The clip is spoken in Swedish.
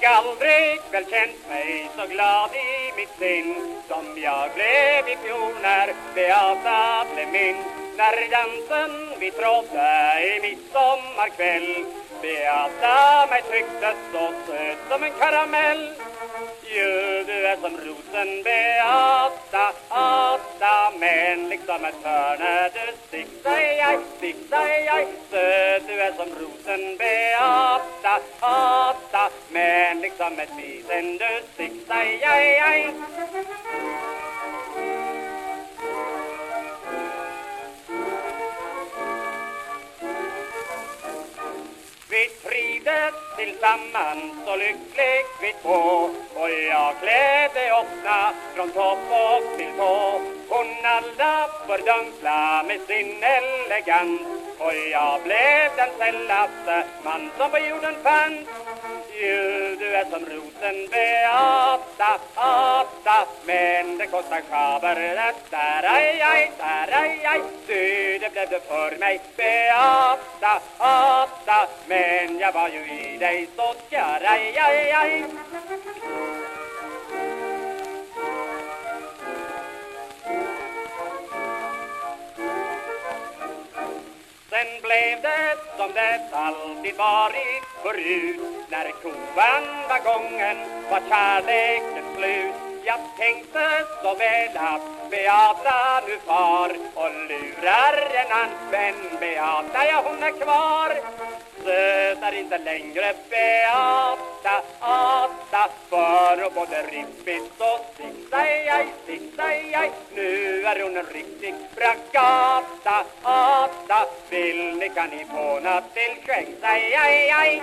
jag aldrig väl känt mig så glad i mitt sinn. Som jag blev i fjol när Beata blev min. När dansen vi trådde i midsommarkväll Beata mig tyckte så söt som en karamell. Jo, du är som rosen Beata, Ata Men liksom ett hörne du. Stick, säg aj, stick, säg aj Söt, du är som rosen Beata, Ata men liksom ett bisen du stick, aj, aj Vi trivdes tillsammans så lyckligt vi två. Och jag klädde ofta från topp och till tå. Hon alla fördunkla med sin elegans. Och jag blev den sällaste man som på jorden fanns är som rosen Beata, Ata Men det kostar schaber det där, aj, aj, där, aj, aj Du, det blev det för mig. Beata, Ata Men jag var ju i dig så kär, aj, aj, aj blev det som det alltid varit förut. När kovan var gången var kärleken slut. Jag tänkte så väl att Beata nu far och lurar en annan vän. Beata, ja hon är kvar. Söt är inte längre Beata, Ata För och både rippigt och sicksajaj, sicksajaj Nu är hon en riktig bragata, Ata Vill ni kan ni få till skänk, aj, aj, aj.